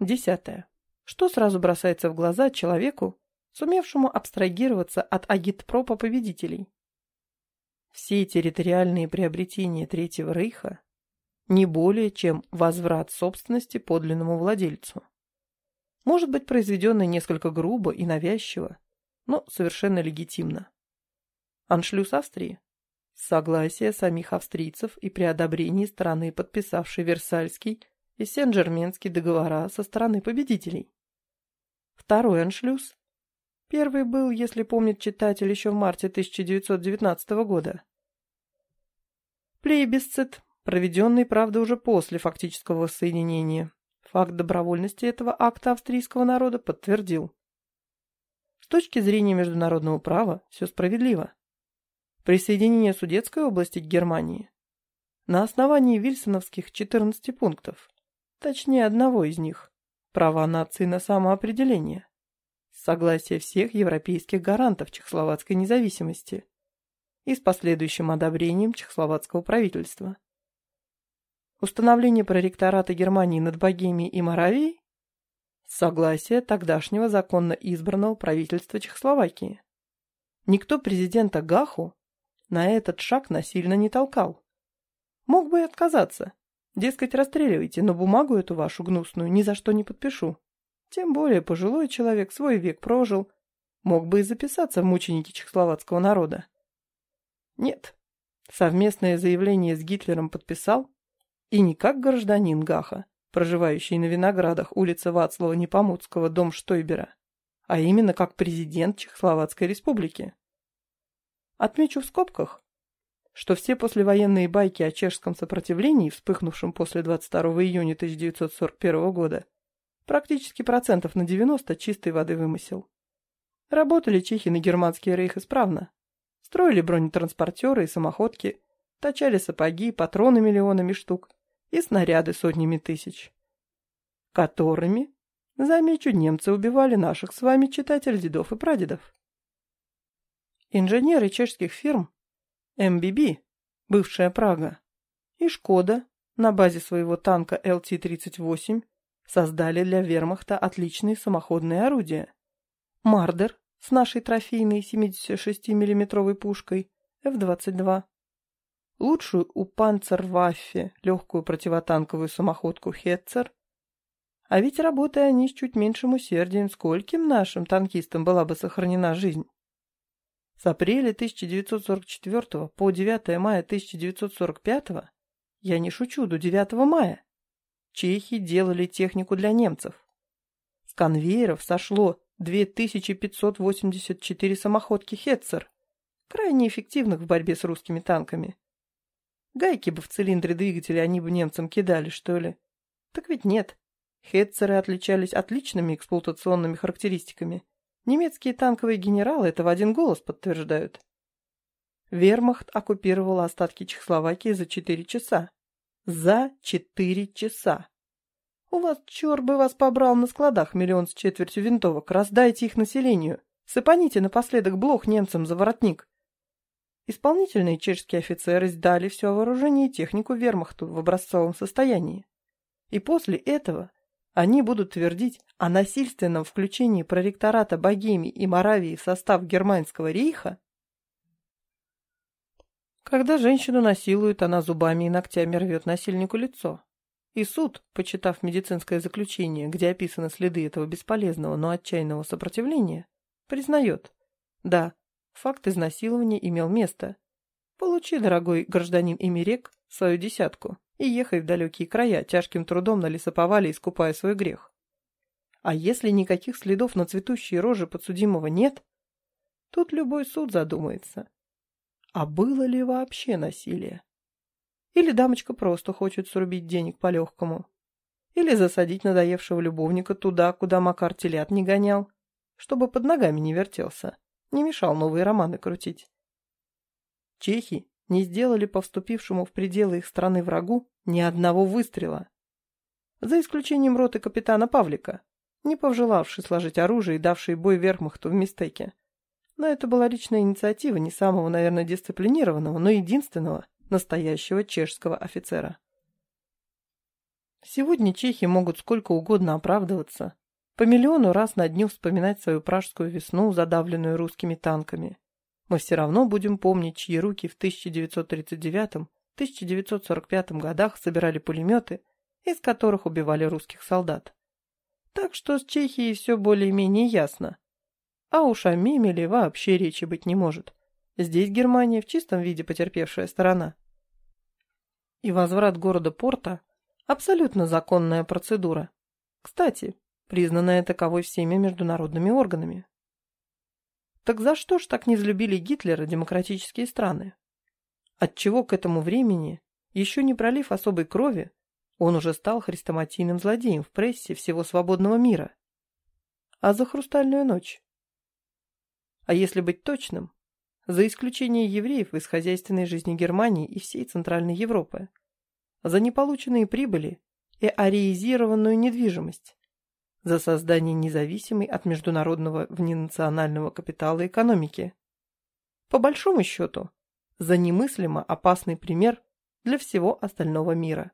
Десятое. Что сразу бросается в глаза человеку, сумевшему абстрагироваться от агитпропа победителей? Все территориальные приобретения Третьего Рейха не более чем возврат собственности подлинному владельцу. Может быть произведенный несколько грубо и навязчиво, но совершенно легитимно. Аншлюз Австрии. Согласие самих австрийцев и при одобрении страны, подписавшей Версальский и Сен-Жерменский договора со стороны победителей. Второй аншлюз. Первый был, если помнит читатель, еще в марте 1919 года. Плейбисцит, проведенный, правда, уже после фактического воссоединения. Факт добровольности этого акта австрийского народа подтвердил. С точки зрения международного права все справедливо. Присоединение Судетской области к Германии на основании вильсоновских 14 пунктов, точнее одного из них, права нации на самоопределение, согласие всех европейских гарантов чехословацкой независимости и с последующим одобрением чехословацкого правительства. Установление проректората Германии над Богемией и Моравией Согласие тогдашнего законно избранного правительства Чехословакии. Никто президента Гаху на этот шаг насильно не толкал. Мог бы и отказаться. Дескать, расстреливайте, но бумагу эту вашу гнусную ни за что не подпишу. Тем более пожилой человек свой век прожил. Мог бы и записаться в мученики чехословацкого народа. Нет. Совместное заявление с Гитлером подписал, и не как гражданин Гаха, проживающий на Виноградах, улица Вацлава Непомуцкого, дом Штойбера, а именно как президент Чехословацкой республики. Отмечу в скобках, что все послевоенные байки о чешском сопротивлении, вспыхнувшем после 22 июня 1941 года, практически процентов на 90 чистой воды вымысел. Работали чехи на германский рейх исправно. Строили бронетранспортеры и самоходки, точали сапоги, патроны миллионами штук, и снаряды сотнями тысяч. Которыми, замечу, немцы убивали наших с вами читателей дедов и прадедов. Инженеры чешских фирм МББ, бывшая Прага, и Шкода на базе своего танка ЛТ-38 создали для вермахта отличные самоходные орудия. Мардер с нашей трофейной 76 миллиметровой пушкой F-22 лучшую у Панцерваффе легкую противотанковую самоходку Хетцер. А ведь, работая они с чуть меньшим усердием, скольким нашим танкистам была бы сохранена жизнь. С апреля 1944 по 9 мая 1945, я не шучу, до 9 мая, чехи делали технику для немцев. С конвейеров сошло 2584 самоходки Хетцер, крайне эффективных в борьбе с русскими танками. Гайки бы в цилиндре двигателя они бы немцам кидали, что ли? Так ведь нет. Хетцеры отличались отличными эксплуатационными характеристиками. Немецкие танковые генералы это в один голос подтверждают. Вермахт оккупировал остатки Чехословакии за четыре часа. За четыре часа. У вас, черт бы вас побрал на складах миллион с четвертью винтовок, раздайте их населению. Сыпаните напоследок блох немцам за воротник. Исполнительные чешские офицеры сдали все вооружение и технику вермахту в образцовом состоянии. И после этого они будут твердить о насильственном включении проректората Богемии и Моравии в состав Германского рейха? Когда женщину насилуют, она зубами и ногтями рвет насильнику лицо. И суд, почитав медицинское заключение, где описаны следы этого бесполезного, но отчаянного сопротивления, признает, да, Факт изнасилования имел место. Получи, дорогой гражданин Эмирек, свою десятку и ехай в далекие края, тяжким трудом на лесоповале искупая свой грех. А если никаких следов на цветущей роже подсудимого нет, тут любой суд задумается. А было ли вообще насилие? Или дамочка просто хочет срубить денег по-легкому? Или засадить надоевшего любовника туда, куда Макар телят не гонял, чтобы под ногами не вертелся? не мешал новые романы крутить. Чехи не сделали по вступившему в пределы их страны врагу ни одного выстрела. За исключением роты капитана Павлика, не повжелавший сложить оружие и давший бой верхмахту в Мистеке. Но это была личная инициатива не самого, наверное, дисциплинированного, но единственного настоящего чешского офицера. Сегодня чехи могут сколько угодно оправдываться, по миллиону раз на дню вспоминать свою пражскую весну, задавленную русскими танками. Мы все равно будем помнить, чьи руки в 1939-1945 годах собирали пулеметы, из которых убивали русских солдат. Так что с Чехией все более-менее ясно. А уж о Мемеле вообще речи быть не может. Здесь Германия в чистом виде потерпевшая сторона. И возврат города Порта – абсолютно законная процедура. Кстати, признанная таковой всеми международными органами. Так за что ж так не взлюбили Гитлера демократические страны? Отчего к этому времени, еще не пролив особой крови, он уже стал хрестоматийным злодеем в прессе всего свободного мира? А за хрустальную ночь? А если быть точным, за исключение евреев из хозяйственной жизни Германии и всей Центральной Европы, за неполученные прибыли и ареизированную недвижимость, за создание независимой от международного вненационального капитала экономики. По большому счету, за немыслимо опасный пример для всего остального мира.